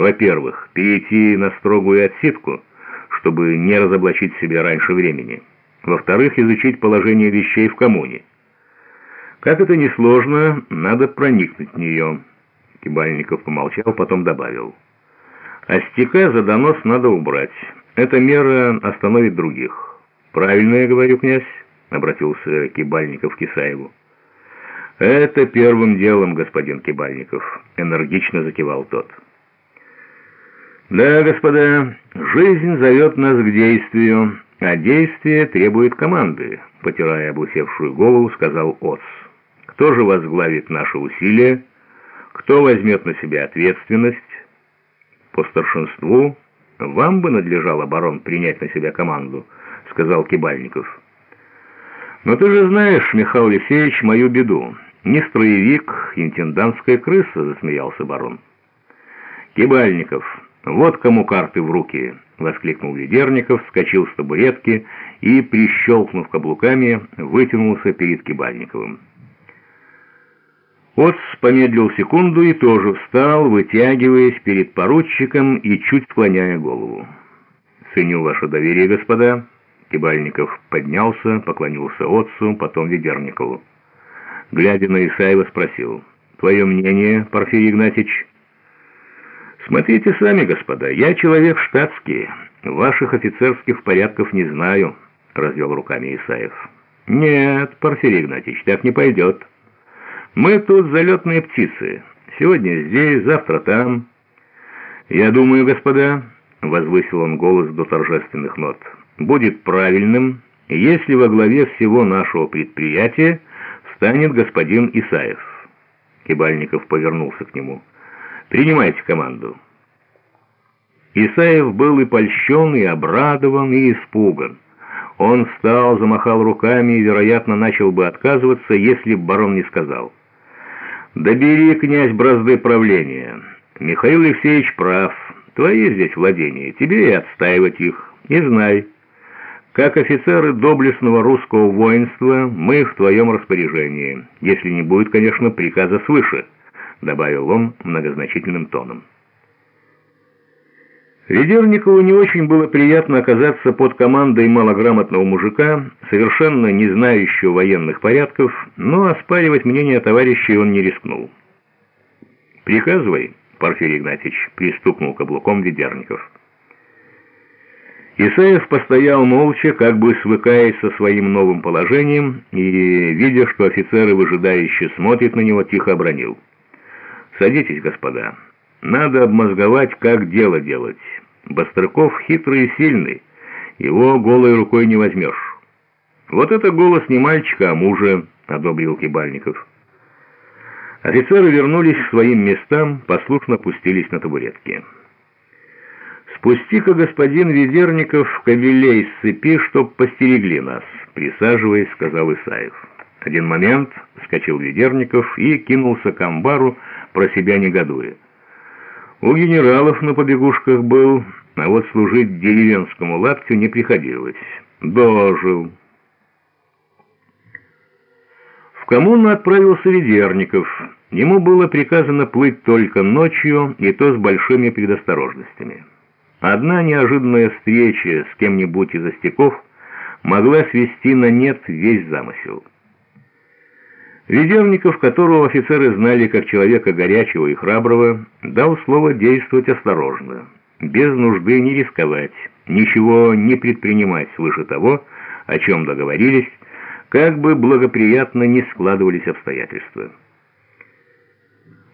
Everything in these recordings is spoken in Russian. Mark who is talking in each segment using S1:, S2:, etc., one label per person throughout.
S1: Во-первых, перейти на строгую отсидку, чтобы не разоблачить себя раньше времени. Во-вторых, изучить положение вещей в коммуне. Как это несложно, надо проникнуть в нее. Кибальников помолчал, потом добавил. Остяка за донос надо убрать. Эта мера остановит других. Правильно я говорю, князь? Обратился Кибальников к Кисаеву. «Это первым делом, господин Кибальников», — энергично закивал тот. «Да, господа, жизнь зовет нас к действию, а действие требует команды», — потирая обусевшую голову, сказал Отц. «Кто же возглавит наши усилия? Кто возьмет на себя ответственность? По старшинству вам бы надлежало, барон, принять на себя команду», — сказал Кибальников. «Но ты же знаешь, Михаил Алексеевич, мою беду». «Не строевик, интендантская крыса», — засмеялся барон. «Кибальников, вот кому карты в руки!» — воскликнул Ведерников, вскочил с табуретки и, прищелкнув каблуками, вытянулся перед Кибальниковым. Отц помедлил секунду и тоже встал, вытягиваясь перед поручиком и чуть склоняя голову. «Ценю ваше доверие, господа». Кибальников поднялся, поклонился отцу, потом Ведерникову глядя на Исаева, спросил. «Твое мнение, Порфирий Игнатьич?» «Смотрите сами, господа, я человек штатский, ваших офицерских порядков не знаю», — развел руками Исаев. «Нет, Порфирий Игнатьич, так не пойдет. Мы тут залетные птицы. Сегодня здесь, завтра там. Я думаю, господа, — возвысил он голос до торжественных нот, — будет правильным, если во главе всего нашего предприятия станет господин Исаев». Кибальников повернулся к нему. «Принимайте команду». Исаев был и польщен, и обрадован, и испуган. Он встал, замахал руками и, вероятно, начал бы отказываться, если б барон не сказал. «Добери, князь, бразды правления. Михаил Алексеевич прав. Твои здесь владения, тебе и отстаивать их. И знай». Как офицеры доблестного русского воинства мы в твоем распоряжении, если не будет, конечно, приказа свыше», — добавил он многозначительным тоном. Ведерникову не очень было приятно оказаться под командой малограмотного мужика, совершенно не знающего военных порядков, но оспаривать мнение товарищей он не рискнул. «Приказывай», — Порфирий Игнатьевич пристукнул каблуком Ведерников. Исаев постоял молча, как бы свыкаясь со своим новым положением, и, видя, что офицеры выжидающе смотрят на него, тихо обронил. «Садитесь, господа. Надо обмозговать, как дело делать. Бастрыков хитрый и сильный, его голой рукой не возьмешь». «Вот это голос не мальчика, а мужа», — одобрил Кибальников. Офицеры вернулись к своим местам, послушно пустились на табуретки. «Спусти-ка, господин Ведерников, кобелей с цепи, чтоб постерегли нас», — присаживаясь, сказал Исаев. Один момент вскочил Ведерников и кинулся к амбару, про себя негодуя. У генералов на побегушках был, а вот служить деревенскому лаптю не приходилось. Дожил. В коммуну отправился Ведерников. Ему было приказано плыть только ночью, и то с большими предосторожностями. Одна неожиданная встреча с кем-нибудь из остяков могла свести на нет весь замысел. Ведерников, которого офицеры знали как человека горячего и храброго, дал слово действовать осторожно, без нужды не рисковать, ничего не предпринимать свыше того, о чем договорились, как бы благоприятно не складывались обстоятельства.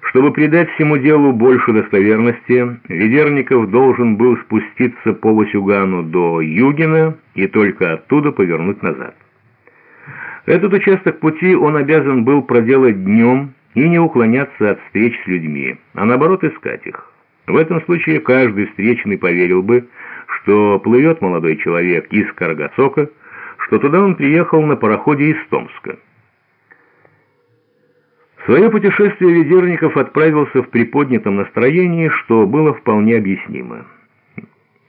S1: Чтобы придать всему делу больше достоверности, Ведерников должен был спуститься по Васюгану до Югина и только оттуда повернуть назад. Этот участок пути он обязан был проделать днем и не уклоняться от встреч с людьми, а наоборот искать их. В этом случае каждый встречный поверил бы, что плывет молодой человек из Каргасока, что туда он приехал на пароходе из Томска свое путешествие Ведерников отправился в приподнятом настроении, что было вполне объяснимо.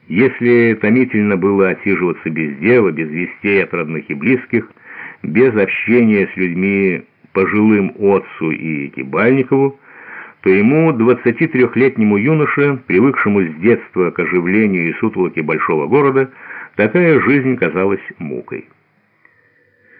S1: Если томительно было отсиживаться без дела, без вестей от родных и близких, без общения с людьми пожилым отцу и Кибальникову, то ему, 23-летнему юноше, привыкшему с детства к оживлению и сутолоке большого города, такая жизнь казалась мукой.